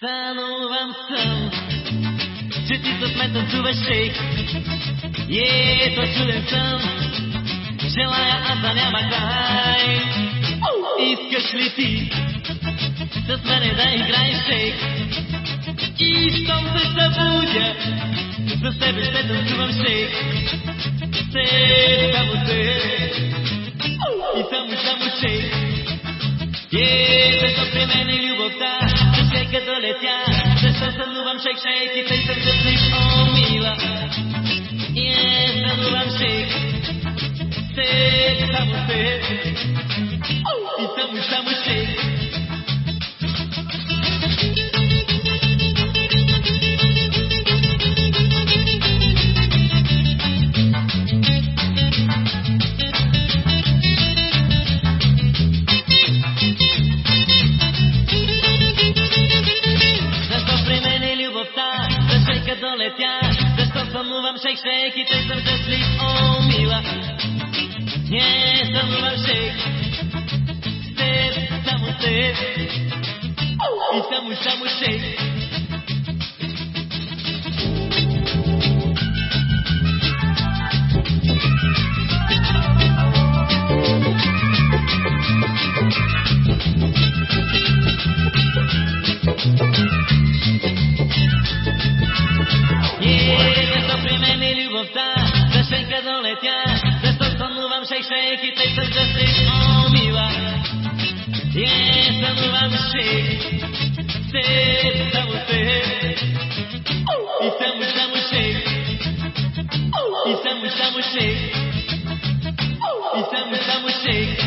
Сънувам сън, че ти с мен танцуваш шейк. И ето чуден сън, желая аз да няма край. Искаш ли ти с мене да играеш шейк? И щом се събудя, с тебе ще танцувам шейк. Се, само се, и само, само шейк. И защо при мен е любовта, Wieloletnia, zresztą serduwam shake shake i tej serdecznych omiła. Jest serduwam shake, syk, samu syk i temu samu shake. Δεν το λέει η Άντρας, δεν το που μου λέει ο Σέιχ Σέιχ, είτε ζωντανός είτε θνημένος. Ουμίλα, δεν το λέει ο Σέιχ, Σέιχ, Σαμούς Σαμούς siedmiolecia Zresztą odmówiam szejszejk i tej co stryk omiła Jest odmówiam szyk Syp, cały syp I cały, cały szyk I cały, cały szyk I cały, cały szyk